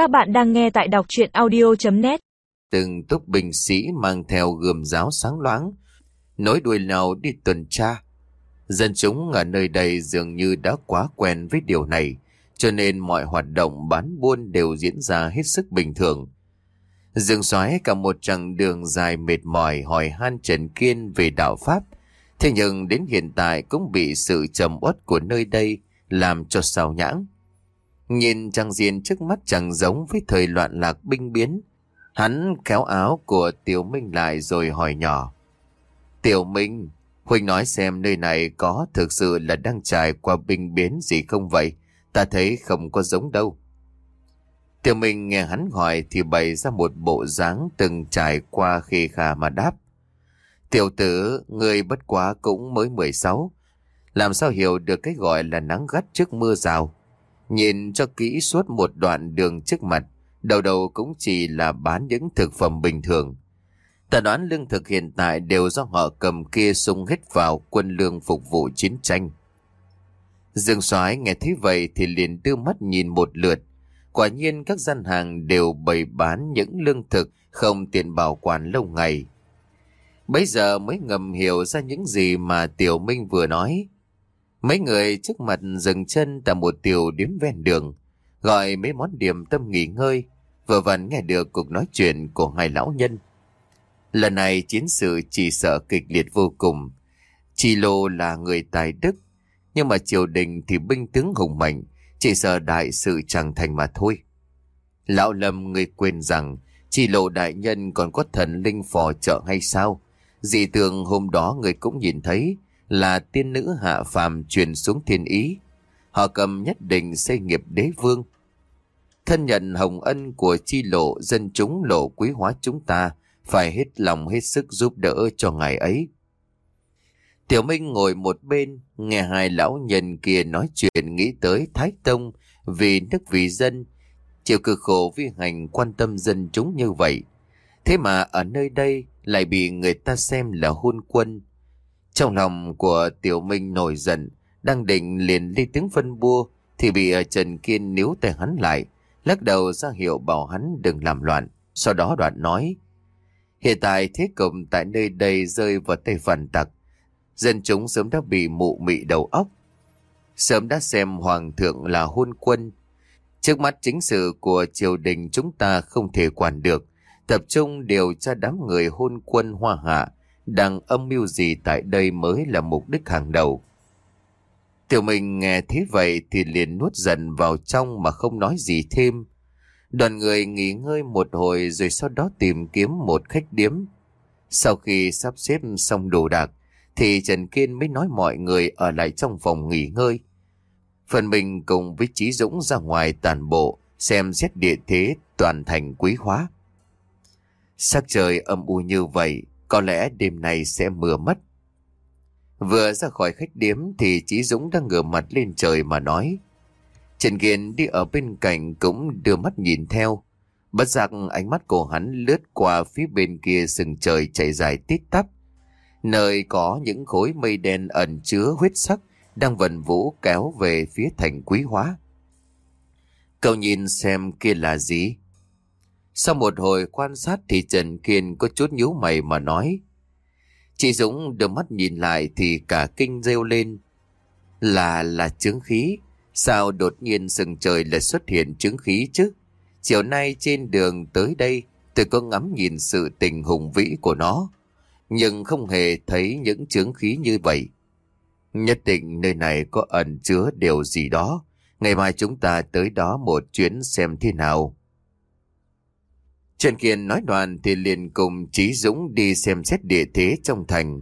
Các bạn đang nghe tại đọc chuyện audio.net Từng túc binh sĩ mang theo gươm giáo sáng loáng, nối đuôi nào đi tuần tra. Dân chúng ở nơi đây dường như đã quá quen với điều này, cho nên mọi hoạt động bán buôn đều diễn ra hết sức bình thường. Dương xoáy cả một chặng đường dài mệt mỏi hỏi han Trần Kiên về đạo Pháp, thế nhưng đến hiện tại cũng bị sự trầm uất của nơi đây làm cho sao nhãng. Nhìn chàng diện trước mắt chẳng giống với thời loạn lạc binh biến. Hắn kéo áo của Tiểu Minh lại rồi hỏi nhỏ. Tiểu Minh, Huynh nói xem nơi này có thực sự là đang trải qua binh biến gì không vậy? Ta thấy không có giống đâu. Tiểu Minh nghe hắn hỏi thì bày ra một bộ dáng từng trải qua khi khà mà đáp. Tiểu tử, người bất quá cũng mới 16. Làm sao hiểu được cái gọi là nắng gắt trước mưa rào? Nhìn cho kỹ suốt một đoạn đường trước mặt, đầu đầu cũng chỉ là bán những thực phẩm bình thường. Ta đoán lương thực hiện tại đều do họ cầm kia sung hết vào quân lương phục vụ chiến tranh. Dương soái nghe thấy vậy thì liền đưa mắt nhìn một lượt. Quả nhiên các gian hàng đều bày bán những lương thực không tiện bảo quản lâu ngày. Bây giờ mới ngầm hiểu ra những gì mà Tiểu Minh vừa nói. Mấy người trước mặt dừng chân tại một tiểu điếm ven đường, gọi mấy món điểm tâm nghỉ ngơi, vừa vặn nghe được cuộc nói chuyện của hai lão nhân. Lần này chiến sự chỉ sợ kịch liệt vô cùng. Chi Lô là người tài đức, nhưng mà triều đình thì binh tướng hùng mạnh, chỉ sợ đại sự chẳng thành mà thôi. Lão Lâm người quên rằng, Chi lô đại nhân còn có thần linh phò trợ hay sao? Dị tường hôm đó người cũng nhìn thấy, là tiên nữ hạ phàm truyền xuống thiên ý. Họ cầm nhất định xây nghiệp đế vương. Thân nhận hồng ân của chi lộ dân chúng lộ quý hóa chúng ta phải hết lòng hết sức giúp đỡ cho ngài ấy. Tiểu Minh ngồi một bên, nghe hai lão nhân kia nói chuyện nghĩ tới Thái Tông vì nước vì dân, chịu cực khổ vi hành quan tâm dân chúng như vậy. Thế mà ở nơi đây lại bị người ta xem là hôn quân, trong lòng của Tiểu Minh nổi giận, đang định liền lên tiếng phân bua, thì bị ờ, Trần Kiên níu tay hắn lại, lắc đầu ra hiệu bảo hắn đừng làm loạn. Sau đó đoạn nói, hiện tại thế cục tại nơi đây rơi vào tay phản tặc. Dân chúng sớm đã bị mụ mị đầu óc. Sớm đã xem hoàng thượng là hôn quân. Trước mắt chính sự của triều đình chúng ta không thể quản được. Tập trung điều tra đám người hôn quân hoa hạ đang âm mưu gì tại đây mới là mục đích hàng đầu. Tiểu mình nghe thế vậy thì liền nuốt dần vào trong mà không nói gì thêm. Đoàn người nghỉ ngơi một hồi rồi sau đó tìm kiếm một khách điếm. Sau khi sắp xếp xong đồ đạc, thì Trần Kiên mới nói mọi người ở lại trong phòng nghỉ ngơi. Phần mình cùng với Chí Dũng ra ngoài tàn bộ, xem xét địa thế toàn thành quý hóa. Sắc trời âm u như vậy, có lẽ đêm nay sẽ mưa mất. Vừa ra khỏi khách điếm thì Chí Dũng đang ngửa mặt lên trời mà nói. Trần Kiên đi ở bên cạnh cũng đưa mắt nhìn theo. Bất giác ánh mắt của hắn lướt qua phía bên kia sừng trời chạy dài tít tắp. Nơi có những khối mây đen ẩn chứa huyết sắc đang vần vũ kéo về phía thành quý hóa. Cậu nhìn xem kia là gì? Sau một hồi quan sát thì Trần Kiên có chút nhíu mày mà nói. Chị Dũng đưa mắt nhìn lại thì cả kinh rêu lên. Là, là chứng khí. Sao đột nhiên sừng trời lại xuất hiện chứng khí chứ? Chiều nay trên đường tới đây tôi có ngắm nhìn sự tình hùng vĩ của nó. Nhưng không hề thấy những chứng khí như vậy. Nhất định nơi này có ẩn chứa điều gì đó. Ngày mai chúng ta tới đó một chuyến xem thế nào. Trần Kiên nói đoàn thì liền cùng Trí Dũng đi xem xét địa thế trong thành.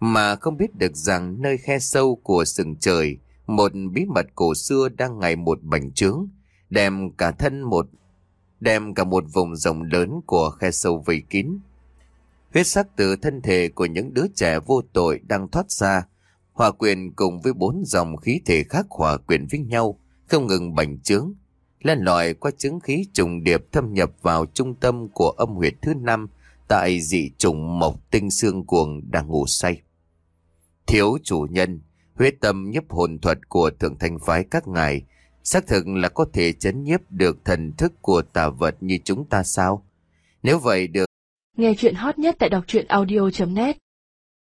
Mà không biết được rằng nơi khe sâu của sừng trời, một bí mật cổ xưa đang ngày một bành trướng, đem cả thân một đem cả một vùng rộng lớn của khe sâu vây kín. Huyết sắc từ thân thể của những đứa trẻ vô tội đang thoát ra, hòa quyền cùng với bốn dòng khí thể khác hòa quyền với nhau, không ngừng bành trướng, len lỏi qua chứng khí trùng điệp thâm nhập vào trung tâm của âm huyệt thứ năm tại dị trùng mộc tinh xương cuồng đang ngủ say. Thiếu chủ nhân, huyết tâm nhấp hồn thuật của thượng thanh phái các ngài Xác thực là có thể chấn nhiếp được thần thức của tà vật như chúng ta sao? Nếu vậy được Nghe chuyện hot nhất tại đọc truyện audio.net